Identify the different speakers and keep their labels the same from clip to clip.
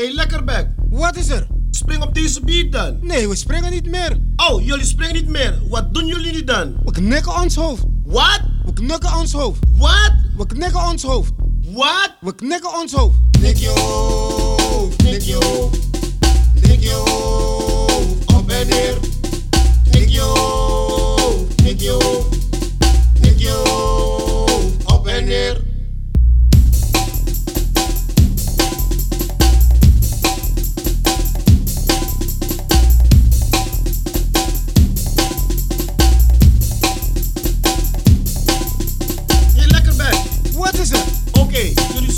Speaker 1: hey, lekkerbek.
Speaker 2: Wat is er?
Speaker 1: Spring op deze beat dan.
Speaker 2: Nee, we springen niet meer.
Speaker 1: Oh, jullie springen niet meer. Wat doen jullie nu dan?
Speaker 2: We knikken ons hoofd.
Speaker 1: Wat?
Speaker 2: We knikken ons hoofd.
Speaker 1: Wat?
Speaker 2: We knikken ons hoofd.
Speaker 1: Wat?
Speaker 2: We knikken ons hoofd.
Speaker 3: Knik je hoofd,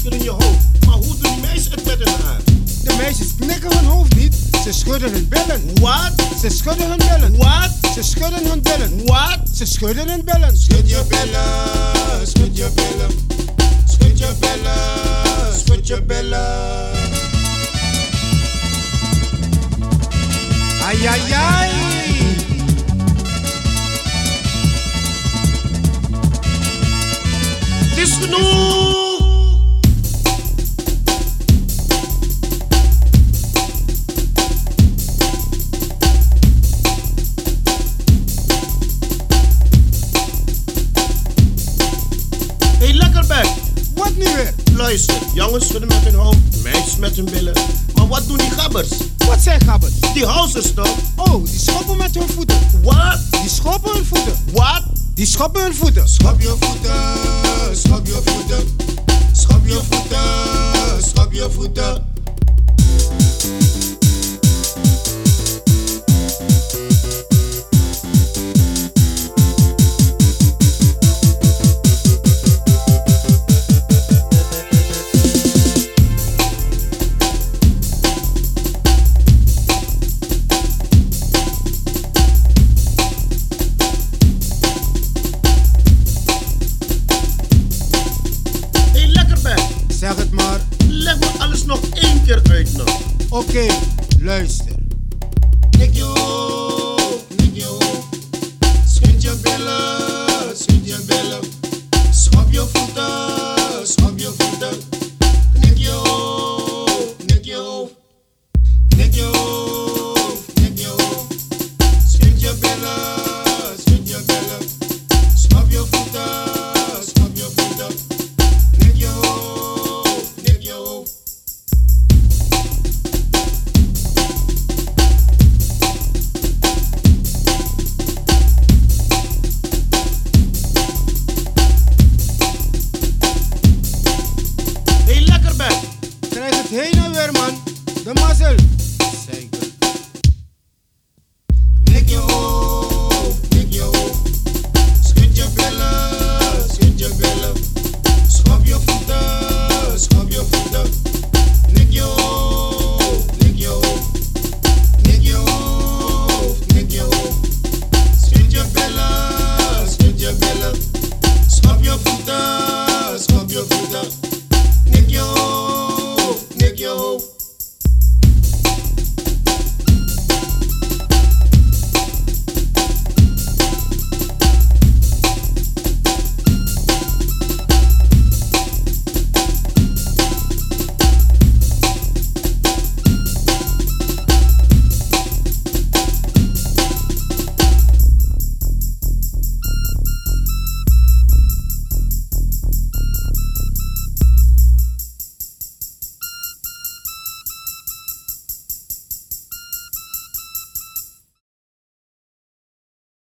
Speaker 3: Je hoofd.
Speaker 1: Maar hoe doen meisjes het met hun haar?
Speaker 2: De meisjes knikken hun hoofd niet. Ze schudden hun billen.
Speaker 1: Wat?
Speaker 2: Ze schudden hun billen.
Speaker 1: Wat?
Speaker 2: Ze schudden hun billen.
Speaker 1: Wat?
Speaker 2: Ze schudden hun billen.
Speaker 3: Schud je billen, schud je billen, schud je billen, schud je billen.
Speaker 2: Ai, ai, ai.
Speaker 1: Het is genoeg! Hey, lekkerbek.
Speaker 2: Wat nu weer?
Speaker 1: Luister, jongens schudden met hun hoofd, meisjes met hun billen. Maar wat doen die gabbers?
Speaker 2: Wat zijn gabbers?
Speaker 1: Die housers toch?
Speaker 2: Oh, die schoppen met hun voeten.
Speaker 1: Wat?
Speaker 2: Die schoppen hun voeten.
Speaker 1: Wat?
Speaker 2: Die schoppen hun voeten.
Speaker 3: Schop je voeten, schop je voeten, schop je voeten, schop je voeten.
Speaker 1: Okay,
Speaker 2: okay, luister.
Speaker 1: Hey, lekkerbek.
Speaker 2: Krijg het heen en weer, man. De mazzel.